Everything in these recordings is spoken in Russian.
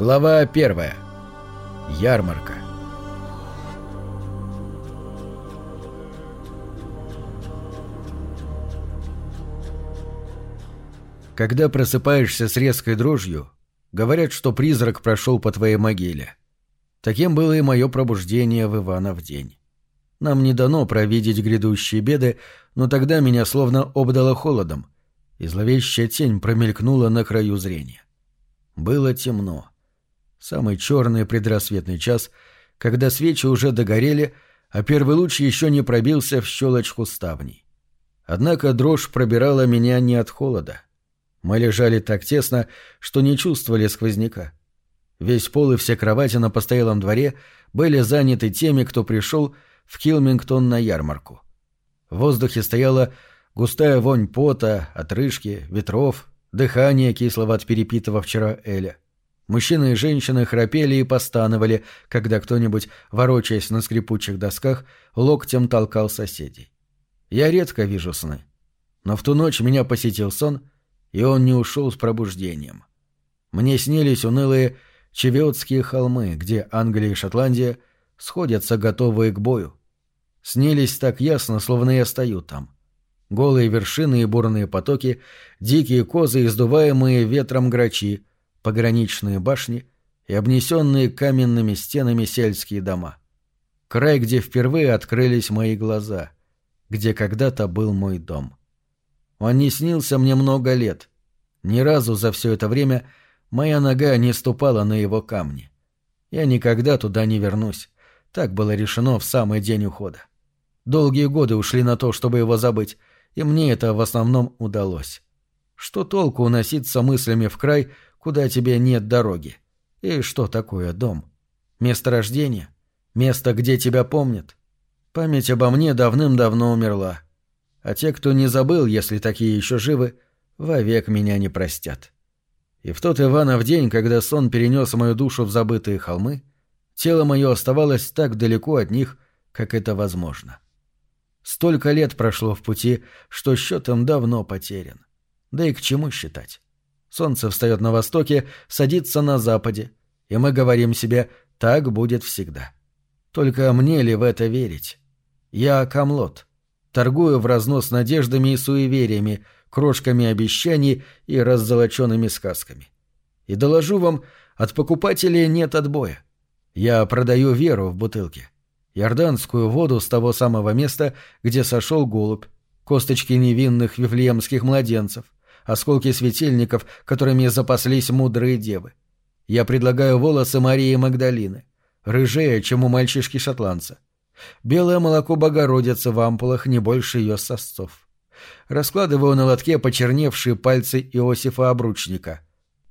Глава первая. Ярмарка. Когда просыпаешься с резкой дрожью, говорят, что призрак прошел по твоей могиле. Таким было и мое пробуждение в Иванов день. Нам не дано провидеть грядущие беды, но тогда меня словно обдало холодом, и зловещая тень промелькнула на краю зрения. Было темно. Самый черный предрассветный час, когда свечи уже догорели, а первый луч еще не пробился в щелочку ставней. Однако дрожь пробирала меня не от холода. Мы лежали так тесно, что не чувствовали сквозняка. Весь пол и все кровати на постоялом дворе были заняты теми, кто пришел в Килмингтон на ярмарку. В воздухе стояла густая вонь пота, отрыжки, ветров, дыхание кислого от перепитого вчера Эля. Мужчины и женщины храпели и постановали, когда кто-нибудь, ворочаясь на скрипучих досках, локтем толкал соседей. Я редко вижу сны. Но в ту ночь меня посетил сон, и он не ушел с пробуждением. Мне снились унылые Чевиотские холмы, где Англия и Шотландия сходятся готовые к бою. Снились так ясно, словно я стою там. Голые вершины и бурные потоки, дикие козы, издуваемые ветром грачи, пограничные башни и обнесенные каменными стенами сельские дома. Край, где впервые открылись мои глаза, где когда-то был мой дом. Он не снился мне много лет. Ни разу за все это время моя нога не ступала на его камни. Я никогда туда не вернусь. Так было решено в самый день ухода. Долгие годы ушли на то, чтобы его забыть, и мне это в основном удалось. Что толку уноситься мыслями в край, куда тебе нет дороги? И что такое дом? Место рождения? Место, где тебя помнят? Память обо мне давным-давно умерла. А те, кто не забыл, если такие еще живы, вовек меня не простят. И в тот Иванов день, когда сон перенес мою душу в забытые холмы, тело мое оставалось так далеко от них, как это возможно. — Столько лет прошло в пути, что счетом давно потерян. Да и к чему считать? Солнце встает на востоке, садится на западе, и мы говорим себе «так будет всегда». Только мне ли в это верить? Я Камлот. Торгую в разнос надеждами и суевериями, крошками обещаний и раззолоченными сказками. И доложу вам, от покупателей нет отбоя. Я продаю веру в бутылке. Иорданскую воду с того самого места, где сошел голубь, косточки невинных вифлеемских младенцев, осколки светильников, которыми запаслись мудрые девы. Я предлагаю волосы Марии Магдалины, рыжее, чем у мальчишки-шотландца. Белое молоко Богородицы в ампулах не больше ее сосцов. Раскладываю на лотке почерневшие пальцы Иосифа Обручника.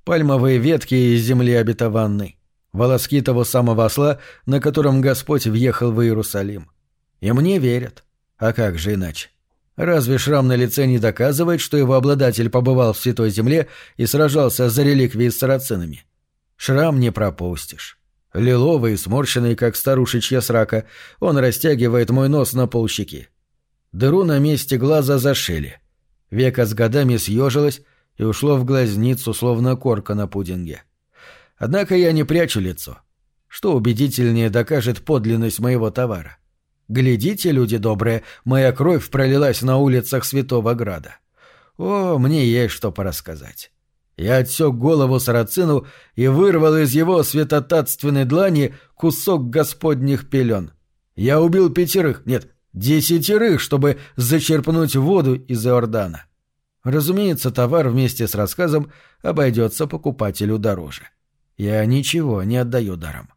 Пальмовые ветки из земли обетованной волоски того самого осла, на котором Господь въехал в Иерусалим. И мне верят. А как же иначе? Разве шрам на лице не доказывает, что его обладатель побывал в Святой Земле и сражался за реликвии с сарацинами? Шрам не пропустишь. Лиловый, сморщенный, как старушечья срака, он растягивает мой нос на полщеки. Дыру на месте глаза зашили. Века с годами съежилось и ушло в глазницу, словно корка на пудинге. — Однако я не прячу лицо. Что убедительнее докажет подлинность моего товара? Глядите, люди добрые, моя кровь пролилась на улицах Святого Града. О, мне есть что порассказать. Я отсек голову сарацину и вырвал из его светотатственной длани кусок господних пелен. Я убил пятерых, нет, десятерых, чтобы зачерпнуть воду из Иордана. Разумеется, товар вместе с рассказом обойдется покупателю дороже. — я ничего не отдаю даром.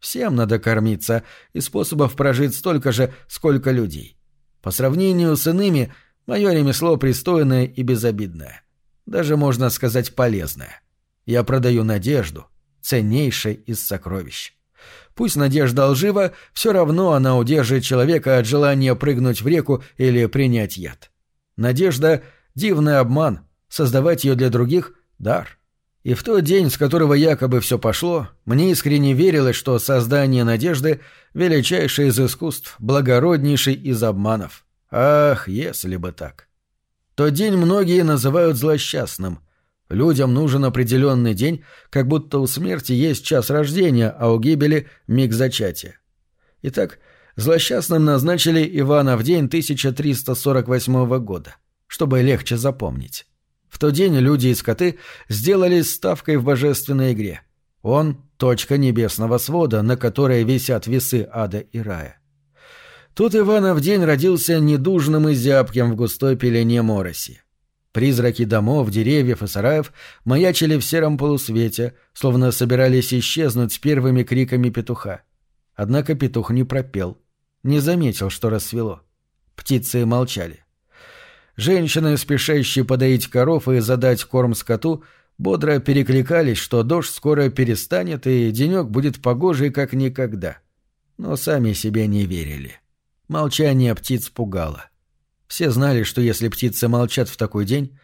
Всем надо кормиться, и способов прожить столько же, сколько людей. По сравнению с иными, мое ремесло пристойное и безобидное. Даже, можно сказать, полезное. Я продаю надежду, ценнейшее из сокровищ. Пусть надежда лжива, все равно она удержит человека от желания прыгнуть в реку или принять яд. Надежда — дивный обман, создавать ее для других — дар. И в тот день, с которого якобы все пошло, мне искренне верилось, что создание надежды — величайшее из искусств, благороднейший из обманов. Ах, если бы так. Тот день многие называют злосчастным. Людям нужен определенный день, как будто у смерти есть час рождения, а у гибели — миг зачатия. Итак, злосчастным назначили Ивана в день 1348 года, чтобы легче запомнить. В тот день люди и скоты сделались ставкой в божественной игре. Он — точка небесного свода, на которой висят весы ада и рая. Тут Иванов день родился недужным и зябким в густой пелене мороси. Призраки домов, деревьев и сараев маячили в сером полусвете, словно собирались исчезнуть с первыми криками петуха. Однако петух не пропел, не заметил, что рассвело. Птицы молчали. Женщины, спешащие подоить коров и задать корм скоту, бодро перекликались, что дождь скоро перестанет и денек будет погожий, как никогда. Но сами себе не верили. Молчание птиц пугало. — все знали, что если птицы молчат в такой день,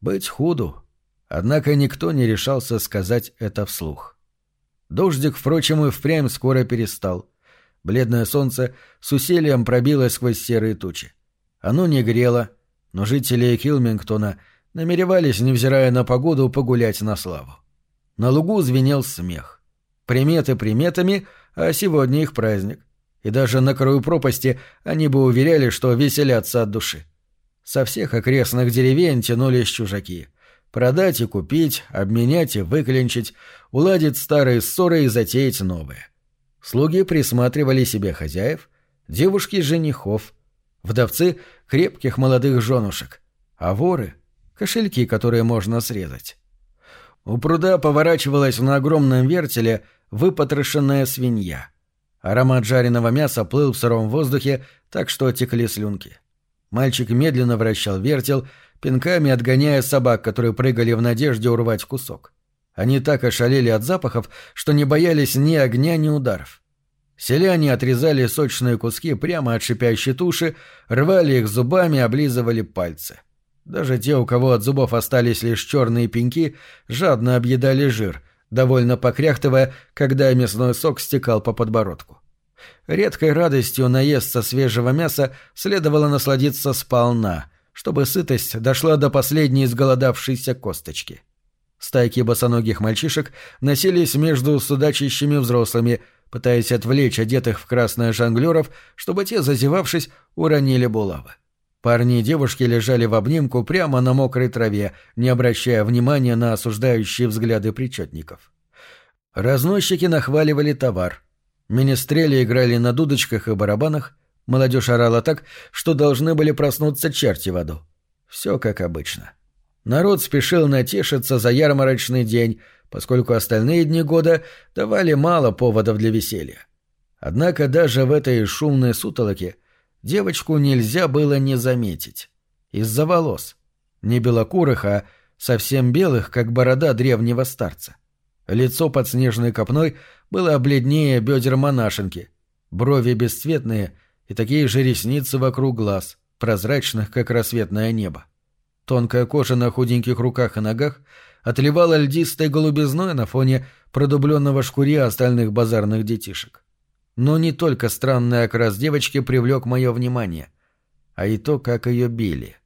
быть худу. Однако никто не решался сказать это вслух. Дождик, впрочем, и впрямь скоро перестал. Бледное солнце с усилием пробилось сквозь серые тучи. Оно не грело, но жители Килмингтона намеревались, невзирая на погоду, погулять на славу. На лугу звенел смех. Приметы приметами, а сегодня их праздник и даже на краю пропасти они бы уверяли, что веселятся от души. Со всех окрестных деревень тянулись чужаки. Продать и купить, обменять и выклинчить, уладить старые ссоры и затеять новые. Слуги присматривали себе хозяев, девушки — женихов, вдовцы — крепких молодых женушек, а воры — кошельки, которые можно срезать. У пруда поворачивалась на огромном вертеле выпотрошенная свинья — Аромат жареного мяса плыл в сыром воздухе, так что текли слюнки. Мальчик медленно вращал вертел, пинками отгоняя собак, которые прыгали в надежде урвать кусок. Они так ошалели от запахов, что не боялись ни огня, ни ударов. Селяне отрезали сочные куски прямо от шипящей туши, рвали их зубами, облизывали пальцы. Даже те, у кого от зубов остались лишь черные пеньки, жадно объедали жир, довольно покряхтывая, когда мясной сок стекал по подбородку. Редкой радостью наесться свежего мяса следовало насладиться сполна, чтобы сытость дошла до последней изголодавшейся косточки. Стайки босоногих мальчишек носились между судачащими взрослыми, пытаясь отвлечь одетых в красное жонглеров, чтобы те, зазевавшись, уронили булавы. Парни и девушки лежали в обнимку прямо на мокрой траве, не обращая внимания на осуждающие взгляды причетников. Разносчики нахваливали товар. Министрели играли на дудочках и барабанах, молодежь орала так, что должны были проснуться черти в аду. Все как обычно. Народ спешил натешиться за ярмарочный день, поскольку остальные дни года давали мало поводов для веселья. Однако даже в этой шумной сутолоке – девочку нельзя было не заметить. Из-за волос. Не белокурых, а совсем белых, как борода древнего старца. Лицо под снежной копной было бледнее бедер монашенки, брови бесцветные и такие же ресницы вокруг глаз, прозрачных, как рассветное небо. Тонкая кожа на худеньких руках и ногах отливала льдистой голубизной на фоне продубленного шкурья остальных базарных детишек. Но не только странный окрас девочки привлек мое внимание, а и то, как ее били.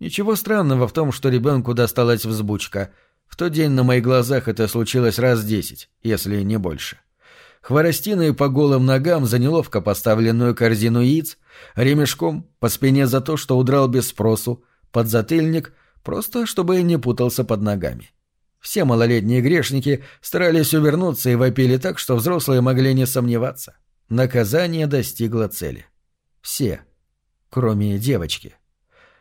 Ничего странного в том, что ребенку досталась взбучка. В тот день на моих глазах это случилось раз десять, если не больше. Хворостиной по голым ногам за неловко поставленную корзину яиц, ремешком по спине за то, что удрал без спросу, под затыльник, просто чтобы не путался под ногами. Все малолетние грешники старались увернуться и вопили так, что взрослые могли не сомневаться. Наказание достигло цели. Все, кроме девочки.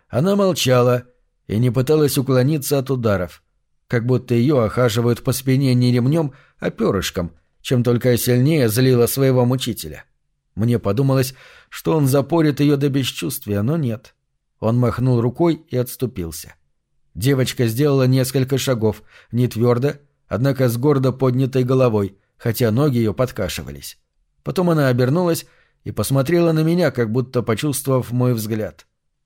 Она молчала и не пыталась уклониться от ударов, как будто ее охаживают по спине не ремнем, а перышком, чем только сильнее злила своего мучителя. Мне подумалось, что он запорит ее до бесчувствия, но нет. Он махнул рукой и отступился. — Девочка сделала несколько шагов, не твердо, однако с гордо поднятой головой, хотя ноги ее подкашивались. Потом она обернулась и посмотрела на меня, как будто почувствовав мой взгляд.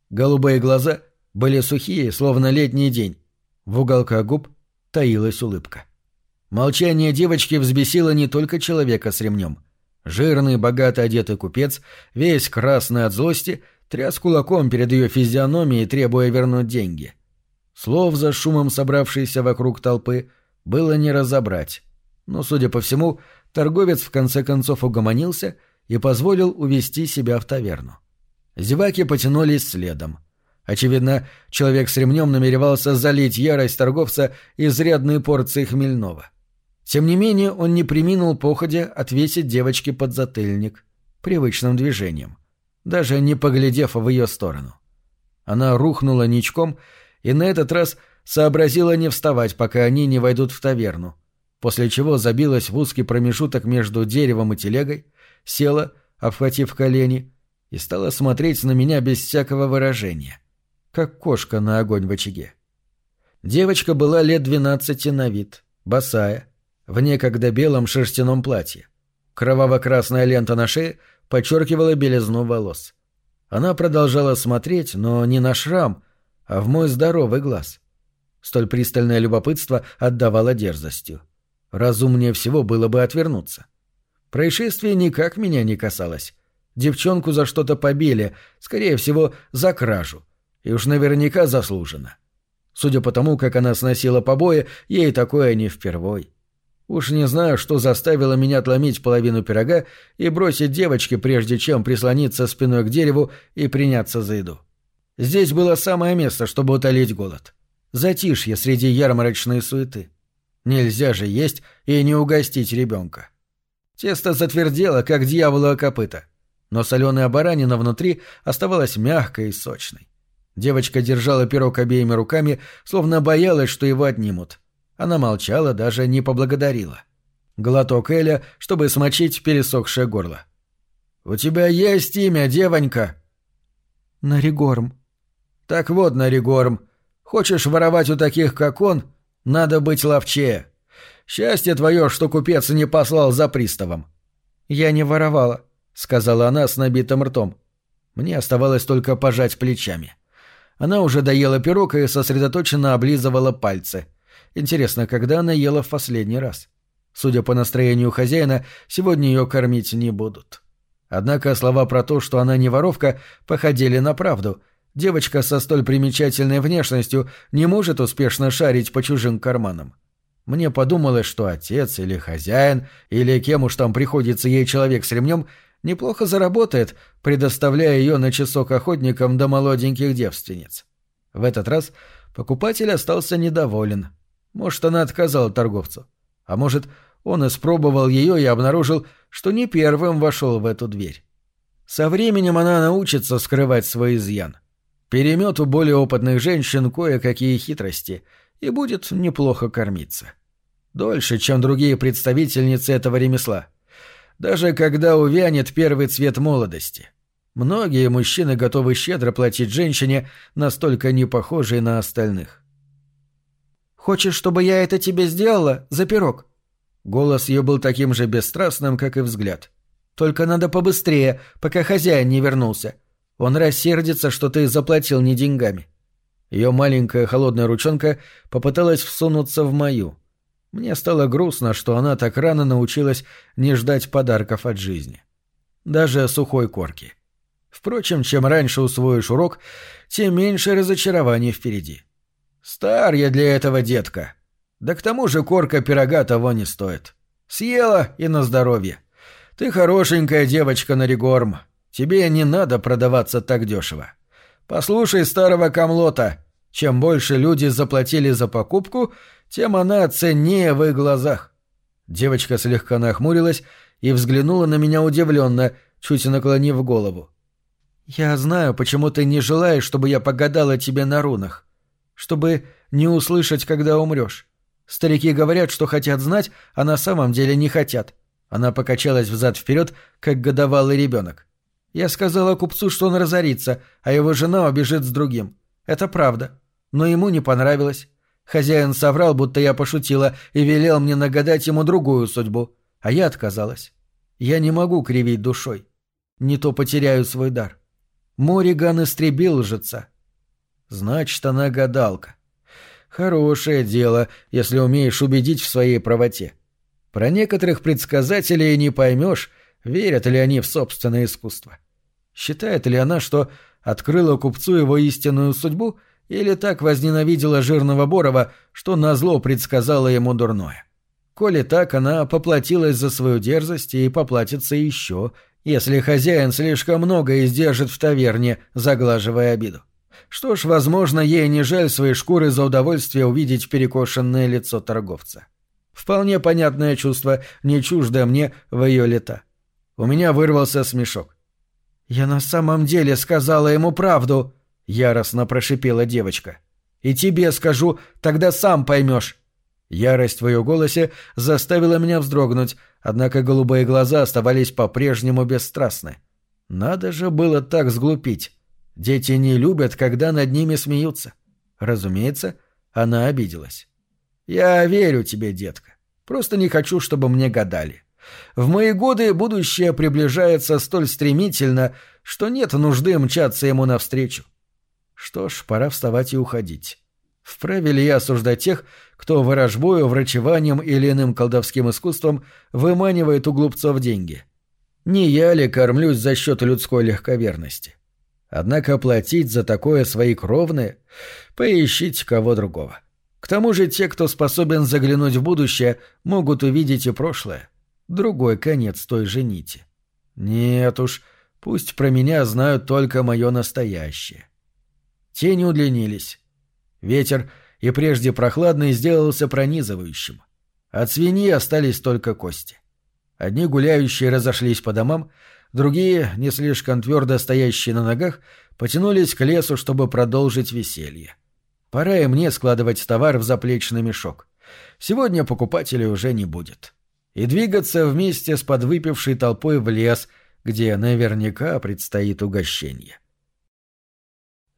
Голубые глаза были сухие, словно летний день. В уголках губ таилась улыбка. Молчание девочки взбесило не только человека с ремнем. Жирный, богато одетый купец, весь красный от злости, тряс кулаком перед ее физиономией, требуя вернуть деньги — Слов за шумом собравшейся вокруг толпы было не разобрать. Но, судя по всему, торговец в конце концов угомонился и позволил увести себя в таверну. Зеваки потянулись следом. Очевидно, человек с ремнем намеревался залить ярость торговца изрядной порцией хмельного. Тем не менее, он не приминул походя отвесить девочке подзатыльник привычным движением, даже не поглядев в ее сторону. Она рухнула ничком и на этот раз сообразила не вставать, пока они не войдут в таверну, после чего забилась в узкий промежуток между деревом и телегой, села, обхватив колени, и стала смотреть на меня без всякого выражения, как кошка на огонь в очаге. Девочка была лет двенадцати на вид, босая, в некогда белом шерстяном платье. Кроваво-красная лента на шее подчеркивала белизну волос. Она продолжала смотреть, но не на шрам, а в мой здоровый глаз. Столь пристальное любопытство отдавало дерзостью. Разумнее всего было бы отвернуться. Происшествие никак меня не касалось. Девчонку за что-то побили, скорее всего, за кражу. И уж наверняка заслуженно. Судя по тому, как она сносила побои, ей такое не впервой. Уж не знаю, что заставило меня отломить половину пирога и бросить девочке, прежде чем прислониться спиной к дереву и приняться за еду. Здесь было самое место, чтобы утолить голод. Затишье среди ярмарочной суеты. Нельзя же есть и не угостить ребенка. Тесто затвердело, как дьявола копыта, но соленая баранина внутри оставалась мягкой и сочной. Девочка держала пирог обеими руками, словно боялась, что его отнимут. Она молчала, даже не поблагодарила. Глоток Эля, чтобы смочить пересохшее горло. «У тебя есть имя, девонька?» «Наригорм», так вот, Наригорм, хочешь воровать у таких, как он, надо быть ловчее. Счастье твое, что купец не послал за приставом. Я не воровала, сказала она с набитым ртом. Мне оставалось только пожать плечами. Она уже доела пирог и сосредоточенно облизывала пальцы. Интересно, когда она ела в последний раз? Судя по настроению хозяина, сегодня ее кормить не будут. Однако слова про то, что она не воровка, походили на правду, Девочка со столь примечательной внешностью не может успешно шарить по чужим карманам. Мне подумалось, что отец или хозяин, или кем уж там приходится ей человек с ремнем, неплохо заработает, предоставляя ее на часок охотникам до молоденьких девственниц. В этот раз покупатель остался недоволен. Может, она отказала торговцу. А может, он испробовал ее и обнаружил, что не первым вошел в эту дверь. Со временем она научится скрывать свой изъян. Перемет у более опытных женщин кое-какие хитрости и будет неплохо кормиться. Дольше, чем другие представительницы этого ремесла. Даже когда увянет первый цвет молодости. Многие мужчины готовы щедро платить женщине, настолько не похожей на остальных. «Хочешь, чтобы я это тебе сделала за пирог?» Голос ее был таким же бесстрастным, как и взгляд. «Только надо побыстрее, пока хозяин не вернулся. Он рассердится, что ты заплатил не деньгами. Ее маленькая холодная ручонка попыталась всунуться в мою. Мне стало грустно, что она так рано научилась не ждать подарков от жизни. Даже сухой корки. Впрочем, чем раньше усвоишь урок, тем меньше разочарований впереди. Стар я для этого, детка. Да к тому же корка пирога того не стоит. Съела и на здоровье. Ты хорошенькая девочка на регорм. Тебе не надо продаваться так дешево. Послушай старого камлота. Чем больше люди заплатили за покупку, тем она ценнее в их глазах. Девочка слегка нахмурилась и взглянула на меня удивленно, чуть наклонив голову. «Я знаю, почему ты не желаешь, чтобы я погадала тебе на рунах. Чтобы не услышать, когда умрешь. Старики говорят, что хотят знать, а на самом деле не хотят». Она покачалась взад-вперед, как годовалый ребенок. Я сказала купцу, что он разорится, а его жена убежит с другим. Это правда. Но ему не понравилось. Хозяин соврал, будто я пошутила, и велел мне нагадать ему другую судьбу. А я отказалась. Я не могу кривить душой. Не то потеряю свой дар. Мориган истребил лжеца. Значит, она гадалка. Хорошее дело, если умеешь убедить в своей правоте. Про некоторых предсказателей не поймешь, верят ли они в собственное искусство. Считает ли она, что открыла купцу его истинную судьбу Или так возненавидела жирного Борова, что назло предсказала ему дурное. Коли так, она поплатилась за свою дерзость и поплатится еще, если хозяин слишком много издержит в таверне, заглаживая обиду. Что ж, возможно, ей не жаль своей шкуры за удовольствие увидеть перекошенное лицо торговца. Вполне понятное чувство, не чуждое мне в ее лета. У меня вырвался смешок. «Я на самом деле сказала ему правду», — яростно прошипела девочка. «И тебе скажу, тогда сам поймешь». Ярость в ее голосе заставила меня вздрогнуть, однако голубые глаза оставались по-прежнему бесстрастны. Надо же было так сглупить. Дети не любят, когда над ними смеются. Разумеется, она обиделась. «Я верю тебе, детка. Просто не хочу, чтобы мне гадали. В мои годы будущее приближается столь стремительно, что нет нужды мчаться ему навстречу. Что ж, пора вставать и уходить. Вправе ли я осуждать тех, кто ворожбою, врачеванием или иным колдовским искусством выманивает у глупцов деньги? Не я ли кормлюсь за счет людской легковерности? Однако платить за такое свои кровные — поищите кого другого. К тому же те, кто способен заглянуть в будущее, могут увидеть и прошлое. Другой конец той же нити. Нет уж, пусть про меня знают только мое настоящее. Тени удлинились. Ветер, и прежде прохладный, сделался пронизывающим. От свиньи остались только кости. Одни гуляющие разошлись по домам, другие, не слишком твердо стоящие на ногах, потянулись к лесу, чтобы продолжить веселье. Пора и мне складывать товар в заплечный мешок. Сегодня покупателей уже не будет. И двигаться вместе с подвыпившей толпой в лес, где наверняка предстоит угощение.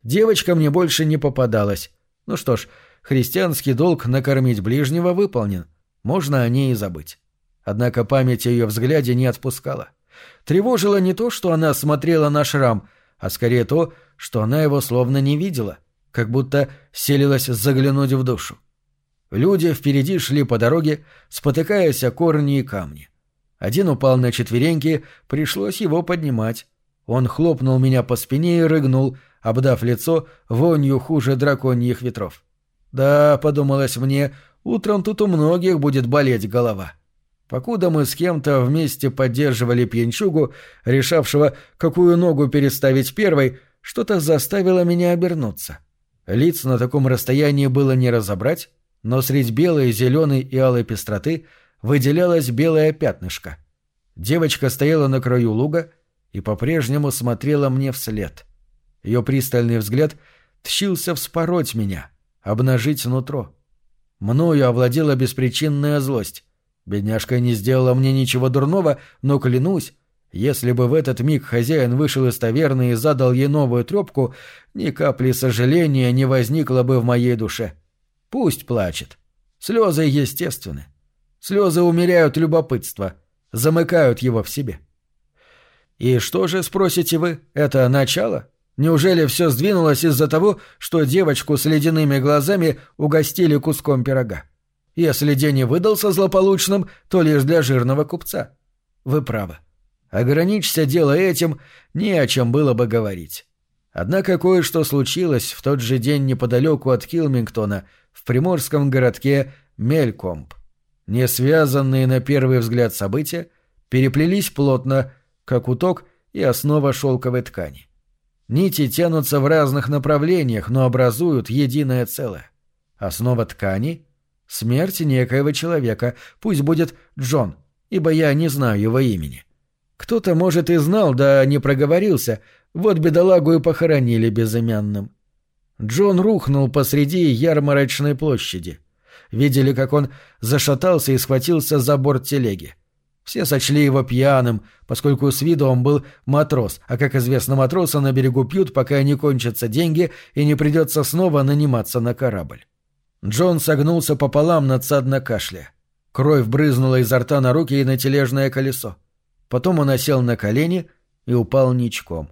Девочка мне больше не попадалась, ну что ж, христианский долг накормить ближнего выполнен, можно о ней и забыть. Однако память о ее взгляде не отпускала. Тревожило не то, что она смотрела на шрам, а скорее то, что она его словно не видела, как будто селилась заглянуть в душу. Люди впереди шли по дороге, спотыкаясь о корни и камни. Один упал на четвереньки, пришлось его поднимать. Он хлопнул меня по спине и рыгнул, обдав лицо вонью хуже драконьих ветров. «Да», — подумалось мне, — «утром тут у многих будет болеть голова». Покуда мы с кем-то вместе поддерживали пьянчугу, решавшего, какую ногу переставить первой, что-то заставило меня обернуться. Лиц на таком расстоянии было не разобрать, но средь белой, зеленой и алой пестроты выделялось белое пятнышко. Девочка стояла на краю луга и по-прежнему смотрела мне вслед. Ее пристальный взгляд тщился вспороть меня, обнажить нутро. Мною овладела беспричинная злость. Бедняжка не сделала мне ничего дурного, но клянусь, если бы в этот миг хозяин вышел из таверны и задал ей новую трепку, ни капли сожаления не возникло бы в моей душе. Пусть плачет. Слезы естественны. Слезы умеряют любопытство, замыкают его в себе. И что же, спросите вы, это начало? Неужели все сдвинулось из-за того, что девочку с ледяными глазами угостили куском пирога? Если день и выдался злополучным, то лишь для жирного купца. Вы правы. Ограничься дело этим, не о чем было бы говорить. Однако кое-что случилось в тот же день неподалеку от Килмингтона, в приморском городке Мелькомп. Не связанные на первый взгляд события переплелись плотно, как уток и основа шелковой ткани. Нити тянутся в разных направлениях, но образуют единое целое. Основа ткани — смерть некоего человека, пусть будет Джон, ибо я не знаю его имени. Кто-то, может, и знал, да не проговорился, вот бедолагу и похоронили безымянным. Джон рухнул посреди ярмарочной площади. Видели, как он зашатался и схватился за борт телеги. Все сочли его пьяным, поскольку с виду он был матрос, а, как известно, матросы на берегу пьют, пока не кончатся деньги и не придется снова наниматься на корабль. Джон согнулся пополам надсадно кашля. Кровь брызнула изо рта на руки и на тележное колесо. Потом он осел на колени и упал ничком.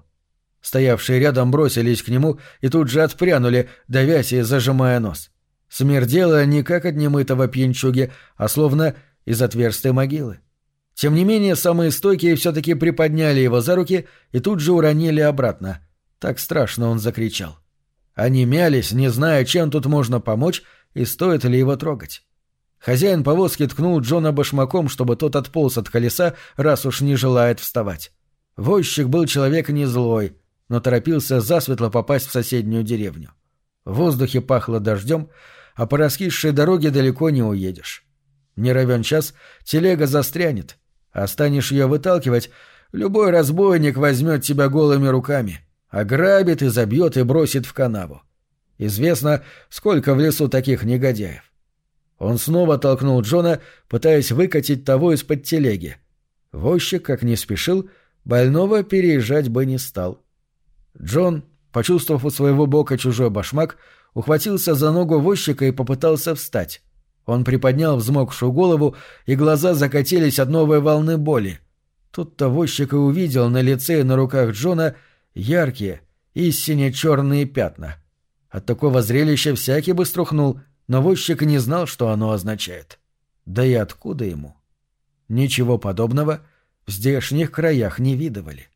Стоявшие рядом бросились к нему и тут же отпрянули, давясь и зажимая нос. Смердело не как от немытого пьянчуги, а словно из отверстой могилы. Тем не менее, самые стойкие все-таки приподняли его за руки и тут же уронили обратно. Так страшно он закричал. Они мялись, не зная, чем тут можно помочь и стоит ли его трогать. Хозяин повозки ткнул Джона башмаком, чтобы тот отполз от колеса, раз уж не желает вставать. Возчик был человек не злой, но торопился засветло попасть в соседнюю деревню. В воздухе пахло дождем, а по раскисшей дороге далеко не уедешь. Не равен час, телега застрянет, а ее выталкивать, любой разбойник возьмет тебя голыми руками, ограбит и забьет и бросит в канаву. Известно, сколько в лесу таких негодяев. Он снова толкнул Джона, пытаясь выкатить того из-под телеги. Возчик, как не спешил, больного переезжать бы не стал. Джон, почувствовав у своего бока чужой башмак, ухватился за ногу возчика и попытался встать. Он приподнял взмокшую голову, и глаза закатились от новой волны боли. Тут-то возчик и увидел на лице и на руках Джона яркие, истинно черные пятна. От такого зрелища всякий бы струхнул, но возчик не знал, что оно означает. Да и откуда ему? Ничего подобного в здешних краях не видывали.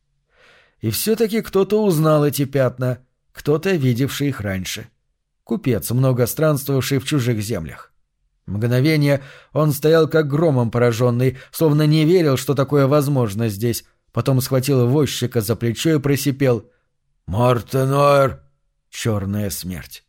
И все-таки кто-то узнал эти пятна, кто-то видевший их раньше. Купец, много странствовавший в чужих землях. Мгновение он стоял как громом пораженный, словно не верил, что такое возможно здесь. Потом схватил возчика за плечо и просипел «Мортенор!» Черная смерть.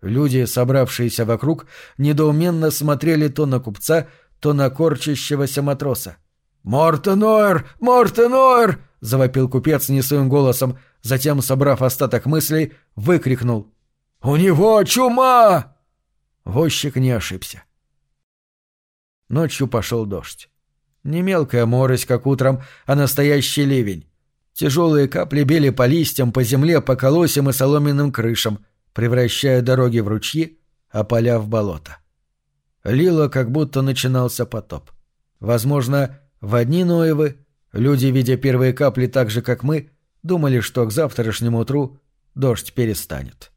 Люди, собравшиеся вокруг, недоуменно смотрели то на купца, то на корчащегося матроса. «Мортенор! Мортенор!» — завопил купец не своим голосом, затем, собрав остаток мыслей, выкрикнул. «У него чума!» Возчик не ошибся. Ночью пошел дождь. Не мелкая морось, как утром, а настоящий ливень. Тяжелые капли били по листьям, по земле, по колосям и соломенным крышам, превращая дороги в ручьи, а поля в болото. Лило, как будто начинался потоп. Возможно, в одни Ноевы люди, видя первые капли так же, как мы, думали, что к завтрашнему утру дождь перестанет.